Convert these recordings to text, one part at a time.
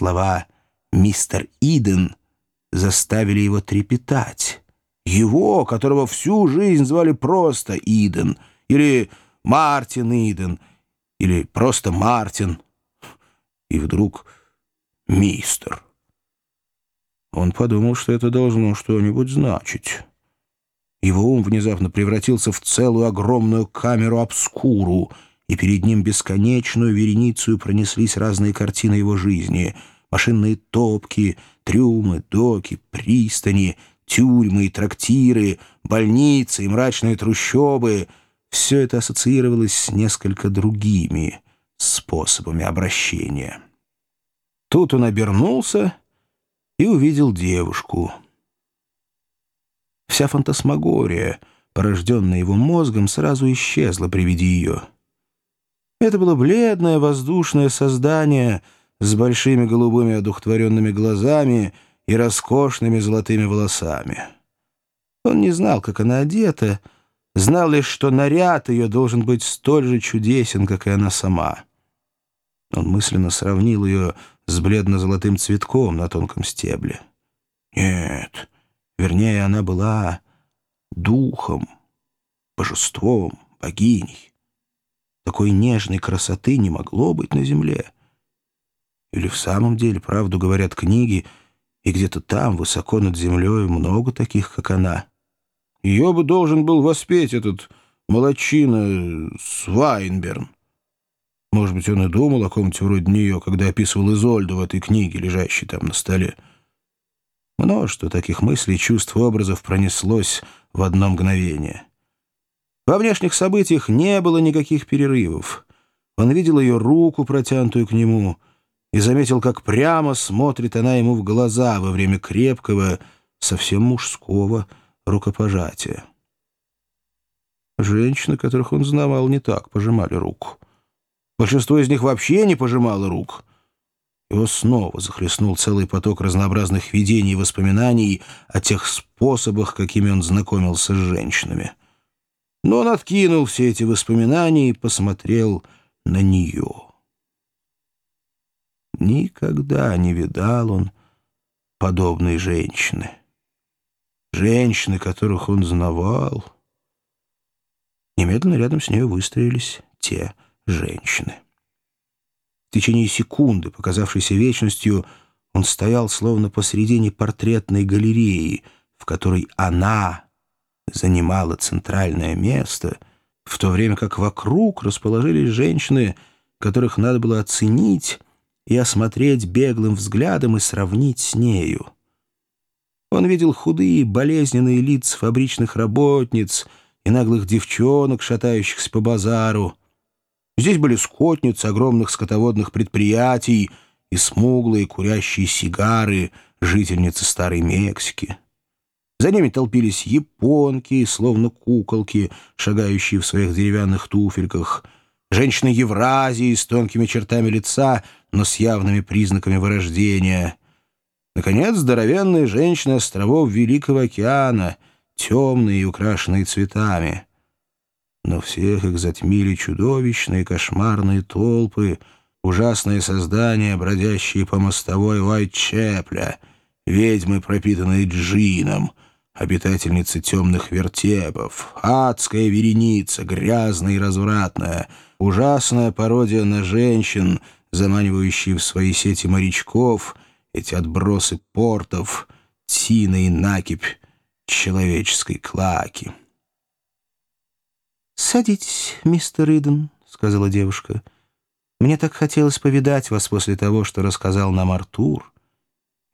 Слова «мистер Иден» заставили его трепетать. Его, которого всю жизнь звали просто Иден, или Мартин Иден, или просто Мартин. И вдруг мистер. Он подумал, что это должно что-нибудь значить. Его ум внезапно превратился в целую огромную камеру обскуру, и перед ним бесконечную вереницу пронеслись разные картины его жизни — машинные топки, трюмы, доки, пристани, тюрьмы и трактиры, больницы и мрачные трущобы — все это ассоциировалось с несколько другими способами обращения. Тут он обернулся и увидел девушку. Вся фантасмагория, порожденная его мозгом, сразу исчезла при виде ее. Это было бледное воздушное создание — с большими голубыми одухотворенными глазами и роскошными золотыми волосами. Он не знал, как она одета, знал лишь, что наряд ее должен быть столь же чудесен, как и она сама. Он мысленно сравнил ее с бледно-золотым цветком на тонком стебле. Нет, вернее, она была духом, божеством, богиней. Такой нежной красоты не могло быть на земле. Или в самом деле правду говорят книги, и где-то там, высоко над землей, много таких, как она. Ее бы должен был воспеть этот молочина Свайнберн. Может быть, он и думал о ком-то вроде нее, когда описывал Изольду в этой книге, лежащей там на столе. Множество таких мыслей, чувств, образов пронеслось в одно мгновение. Во внешних событиях не было никаких перерывов. Он видел ее руку, протянутую к нему — и заметил, как прямо смотрит она ему в глаза во время крепкого, совсем мужского рукопожатия. Женщины, которых он знавал, не так пожимали руку. Большинство из них вообще не пожимало рук. Его снова захлестнул целый поток разнообразных видений и воспоминаний о тех способах, какими он знакомился с женщинами. Но он откинул все эти воспоминания и посмотрел на нее. Никогда не видал он подобной женщины. Женщины, которых он знавал. Немедленно рядом с ней выстроились те женщины. В течение секунды, показавшейся вечностью, он стоял словно посредине портретной галереи, в которой она занимала центральное место, в то время как вокруг расположились женщины, которых надо было оценить и осмотреть беглым взглядом и сравнить с нею. Он видел худые, болезненные лица фабричных работниц и наглых девчонок, шатающихся по базару. Здесь были скотницы огромных скотоводных предприятий и смуглые курящие сигары жительницы Старой Мексики. За ними толпились японки, словно куколки, шагающие в своих деревянных туфельках — женщины Евразии с тонкими чертами лица, но с явными признаками вырождения. Наконец, здоровенные женщины островов Великого океана, темные и украшенные цветами. Но всех их затмили чудовищные кошмарные толпы, ужасные создания, бродящие по мостовой Уайт-Чепля, ведьмы, пропитанные джином — обитательницы темных вертепов, адская вереница, грязная и развратная, ужасная пародия на женщин, заманивающие в свои сети морячков, эти отбросы портов, тина и накипь человеческой клаки. «Садитесь, мистер Иден», — сказала девушка. «Мне так хотелось повидать вас после того, что рассказал нам Артур.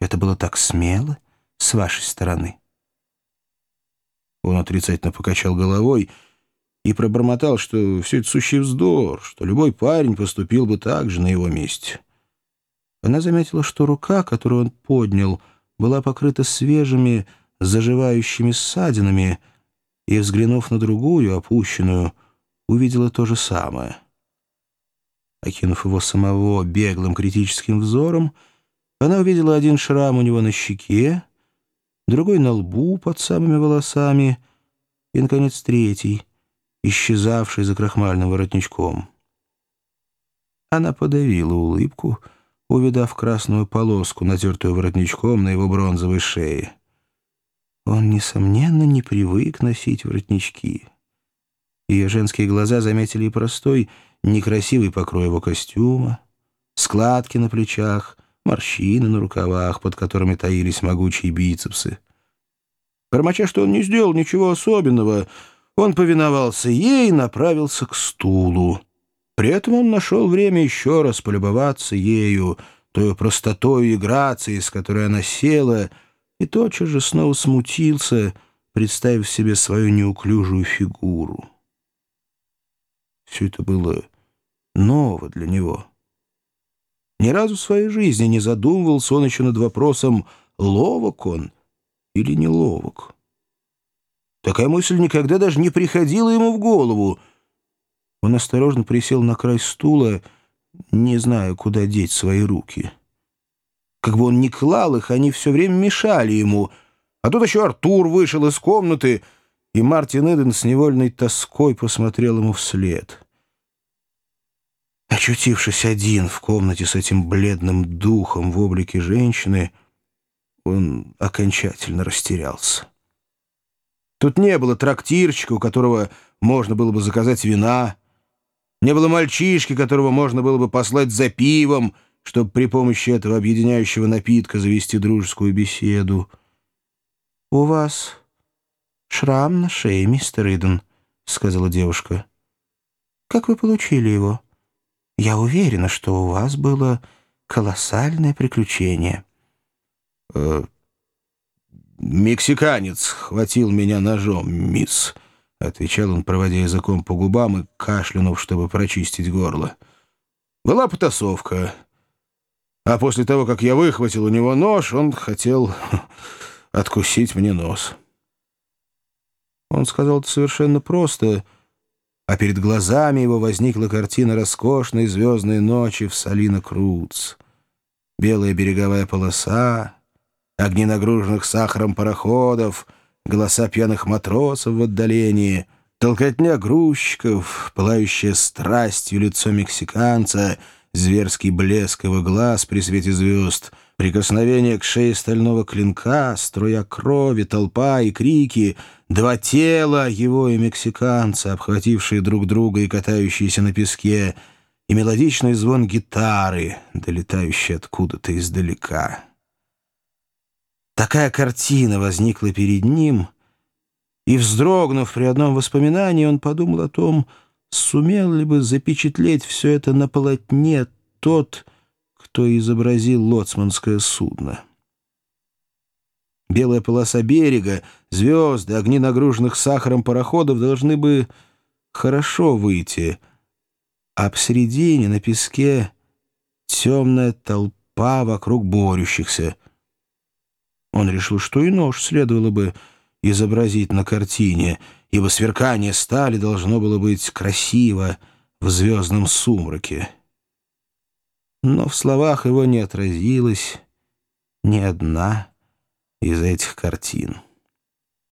Это было так смело с вашей стороны». Он отрицательно покачал головой и пробормотал, что все это сущий вздор, что любой парень поступил бы так же на его месте. Она заметила, что рука, которую он поднял, была покрыта свежими, заживающими ссадинами, и, взглянув на другую, опущенную, увидела то же самое. Окинув его самого беглым критическим взором, она увидела один шрам у него на щеке, другой на лбу под самыми волосами и, наконец, третий, исчезавший за крахмальным воротничком. Она подавила улыбку, увидав красную полоску, натертую воротничком на его бронзовой шее. Он, несомненно, не привык носить воротнички. Ее женские глаза заметили и простой, некрасивый покрой его костюма, складки на плечах, морщины на рукавах, под которыми таились могучие бицепсы. Бормоча, что он не сделал ничего особенного, он повиновался ей и направился к стулу. При этом он нашел время еще раз полюбоваться ею, той простотой и грацией, с которой она села, и тотчас же снова смутился, представив себе свою неуклюжую фигуру. Все это было ново для него. Ни разу в своей жизни не задумывался он еще над вопросом, ловок он или не ловок. Такая мысль никогда даже не приходила ему в голову. Он осторожно присел на край стула, не зная, куда деть свои руки. Как бы он ни клал их, они все время мешали ему. А тут еще Артур вышел из комнаты, и Мартин Эден с невольной тоской посмотрел ему вслед. Очутившись один в комнате с этим бледным духом в облике женщины, он окончательно растерялся. Тут не было трактирчика, у которого можно было бы заказать вина, не было мальчишки, которого можно было бы послать за пивом, чтобы при помощи этого объединяющего напитка завести дружескую беседу. «У вас шрам на шее, мистер Иден», — сказала девушка. «Как вы получили его?» Я уверена, что у вас было колоссальное приключение». Э, «Мексиканец хватил меня ножом, мисс», — отвечал он, проводя языком по губам и кашлянув, чтобы прочистить горло. «Была потасовка. А после того, как я выхватил у него нож, он хотел откусить мне нос». Он сказал это совершенно просто — а перед глазами его возникла картина роскошной звездной ночи в Салина Круц. Белая береговая полоса, огни нагруженных сахаром пароходов, голоса пьяных матросов в отдалении, толкотня грузчиков, пылающая страстью лицо мексиканца, зверский блеск его глаз при свете звезд, прикосновение к шее стального клинка, струя крови, толпа и крики — Два тела, его и мексиканца, обхватившие друг друга и катающиеся на песке, и мелодичный звон гитары, долетающий откуда-то издалека. Такая картина возникла перед ним, и, вздрогнув при одном воспоминании, он подумал о том, сумел ли бы запечатлеть все это на полотне тот, кто изобразил лоцманское судно. Белая полоса берега, звезды, огни нагруженных сахаром пароходов должны бы хорошо выйти, а посередине на песке темная толпа вокруг борющихся. Он решил, что и нож следовало бы изобразить на картине, ибо сверкание стали должно было быть красиво в звездном сумраке. Но в словах его не отразилась ни одна из этих картин.